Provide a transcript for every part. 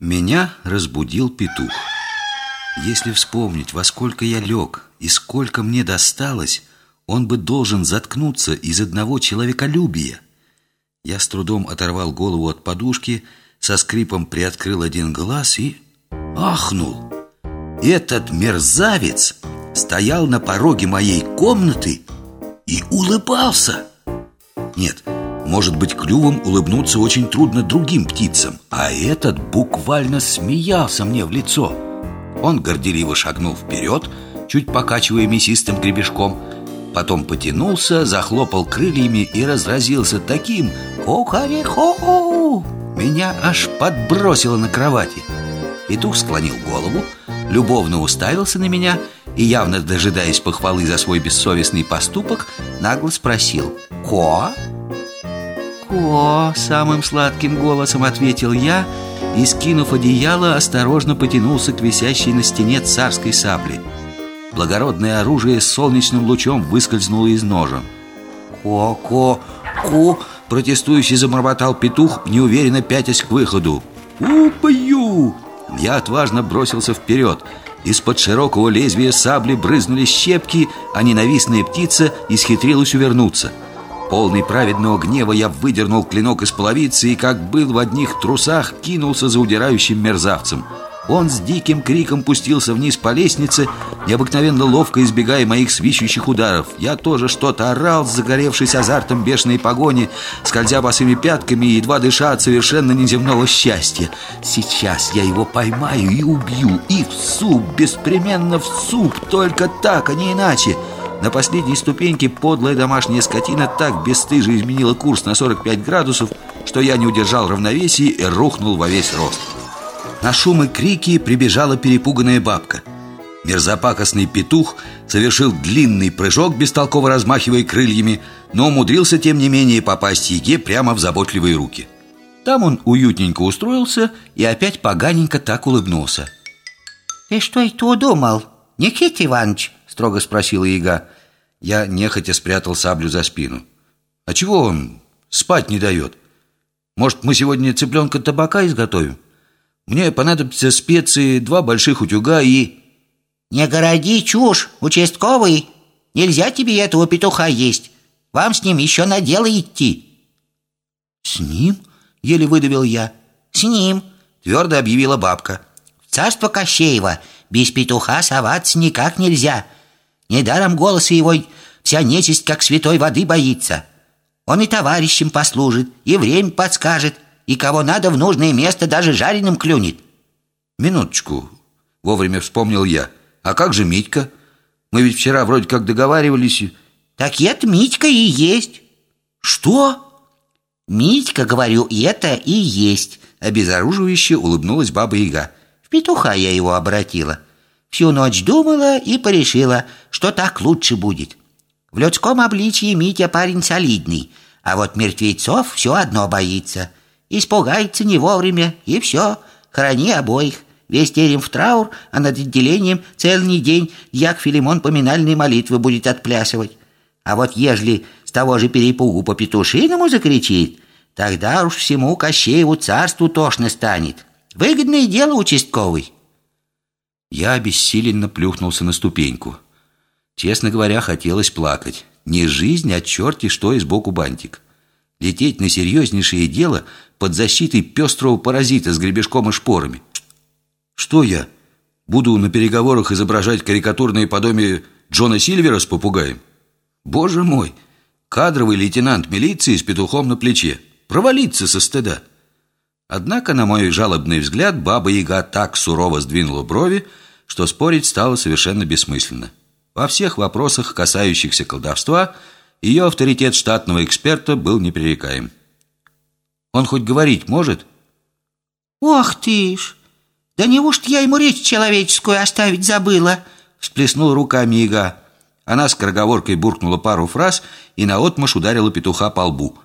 Меня разбудил петух. Если вспомнить, во сколько я лег и сколько мне досталось, он бы должен заткнуться из одного человеколюбия. Я с трудом оторвал голову от подушки, со скрипом приоткрыл один глаз и ахнул. Этот мерзавец стоял на пороге моей комнаты и улыбался. Нет, может быть, клювом улыбнуться очень трудно другим птицам А этот буквально смеялся мне в лицо Он горделиво шагнул вперед, чуть покачивая мясистым гребешком Потом потянулся, захлопал крыльями и разразился таким «Хо-хари-хо!» Меня аж подбросило на кровати Петух склонил голову, любовно уставился на меня И, явно дожидаясь похвалы за свой бессовестный поступок, нагло спросил «Ко?» «Ко!» — самым сладким голосом ответил я и, скинув одеяло, осторожно потянулся к висящей на стене царской сабле. Благородное оружие с солнечным лучом выскользнуло из ножа. «Ко-ко! Ко!» — протестующий забормотал петух, неуверенно пятясь к выходу. «Убью!» Я отважно бросился вперед. Из-под широкого лезвия сабли брызнули щепки, а ненавистная птица исхитрилась увернуться — Полный праведного гнева я выдернул клинок из половицы и, как был в одних трусах, кинулся за удирающим мерзавцем. Он с диким криком пустился вниз по лестнице, необыкновенно ловко избегая моих свищущих ударов. Я тоже что-то орал, загоревшись азартом бешеной погони, скользя босыми пятками и едва дыша от совершенно неземного счастья. Сейчас я его поймаю и убью, и в суп, беспременно в суп, только так, а не иначе. На последней ступеньке подлая домашняя скотина так бесстыже изменила курс на 45 градусов, что я не удержал равновесия и рухнул во весь рост. На шум и крики прибежала перепуганная бабка. Мерзопакостный петух совершил длинный прыжок, бестолково размахивая крыльями, но умудрился, тем не менее, попасть Еге прямо в заботливые руки. Там он уютненько устроился и опять поганенько так улыбнулся. «Ты что это удумал, Никита Иванович?» Строго спросила Яга. Я нехотя спрятал саблю за спину. А чего он спать не дает? Может, мы сегодня цыпленка табака изготовим? Мне понадобятся специи, два больших утюга и... Не городи чушь, участковый. Нельзя тебе этого петуха есть. Вам с ним еще на дело идти. С ним? Еле выдавил я. С ним, твердо объявила бабка. В царство Кощеева без петуха соваться никак нельзя. Недаром голоса его вся нечисть, как святой воды, боится. Он и товарищем послужит, и время подскажет, и кого надо в нужное место даже жареным клюнет. Минуточку, вовремя вспомнил я. А как же Митька? Мы ведь вчера вроде как договаривались. Так это Митька и есть. Что? Митька, говорю, это и есть. Обезоруживающе улыбнулась Баба Яга. В петуха я его обратила. Всю ночь думала и порешила, что так лучше будет. В людском обличье Митя парень солидный, а вот мертвецов все одно боится. Испугается не вовремя, и все, храни обоих. Весь терем в траур, а над отделением целый день Як Филимон поминальные молитвы будет отплясывать. А вот ежели с того же перепугу по петушиному закричит, тогда уж всему Кощееву царству тошно станет. Выгодное дело участковый. Я обессиленно плюхнулся на ступеньку. Честно говоря, хотелось плакать. Не жизнь, а черти что и сбоку бантик. Лететь на серьезнейшее дело под защитой пестрого паразита с гребешком и шпорами. Что я? Буду на переговорах изображать карикатурные подобие Джона Сильвера с попугаем? Боже мой! Кадровый лейтенант милиции с петухом на плече. Провалиться со стыда. Однако, на мой жалобный взгляд, Баба-Яга так сурово сдвинула брови, что спорить стало совершенно бессмысленно. Во всех вопросах, касающихся колдовства, ее авторитет штатного эксперта был непререкаем. Он хоть говорить может? «Ох ты ж! Да неужто я ему речь человеческую оставить забыла?» Всплеснула руками Яга. Она скороговоркой буркнула пару фраз и наотмашь ударила петуха по лбу.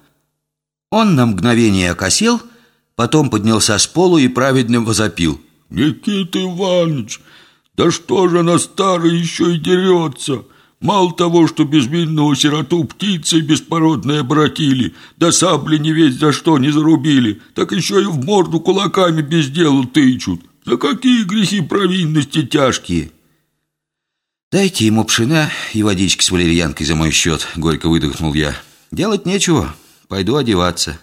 Он на мгновение окосел — Потом поднялся с полу и праведно возопил. «Никита Иванович, да что же она старая еще и дерется? Мало того, что безвинного сироту птицей беспородной обратили, да сабли не весь за что не зарубили, так еще и в морду кулаками без дела тычут. За какие грехи провинности тяжкие?» «Дайте ему пшена и водички с валерьянкой за мой счет», — горько выдохнул я. «Делать нечего, пойду одеваться».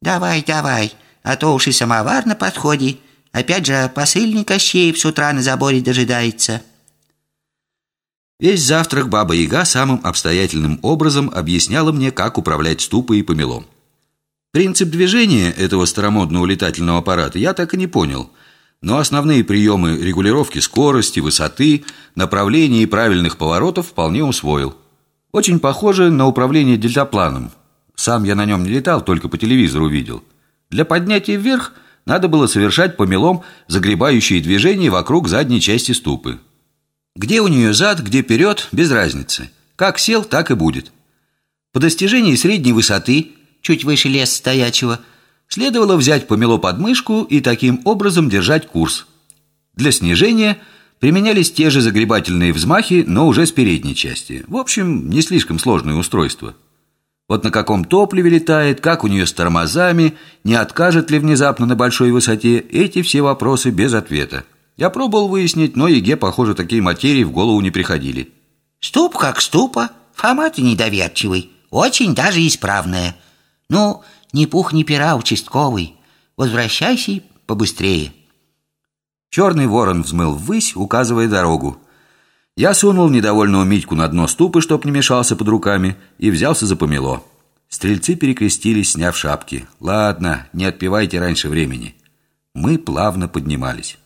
«Давай, давай, а то уж и самовар на подходе. Опять же, посыльный Кощеев с утра на заборе дожидается». Весь завтрак Баба Яга самым обстоятельным образом объясняла мне, как управлять ступой и помелом. Принцип движения этого старомодного летательного аппарата я так и не понял — но основные приемы регулировки скорости, высоты, направления и правильных поворотов вполне усвоил. Очень похоже на управление дельтапланом. Сам я на нем не летал, только по телевизору видел. Для поднятия вверх надо было совершать помелом загребающие движения вокруг задней части ступы. Где у нее зад, где вперед, без разницы. Как сел, так и будет. По достижении средней высоты, чуть выше леса стоячего – Следовало взять помело под мышку и таким образом держать курс. Для снижения применялись те же загребательные взмахи, но уже с передней части. В общем, не слишком сложное устройство. Вот на каком топливе летает, как у нее с тормозами, не откажет ли внезапно на большой высоте, эти все вопросы без ответа. Я пробовал выяснить, но Еге, похоже, такие материи в голову не приходили. Ступ как ступа, Фома ты недоверчивый, очень даже исправная. Ну, ни пух, ни пера, участковый. Возвращайся побыстрее. Черный ворон взмыл ввысь, указывая дорогу. Я сунул недовольного Митьку на дно ступы, чтоб не мешался под руками, и взялся за помело. Стрельцы перекрестились, сняв шапки. «Ладно, не отпевайте раньше времени». Мы плавно поднимались.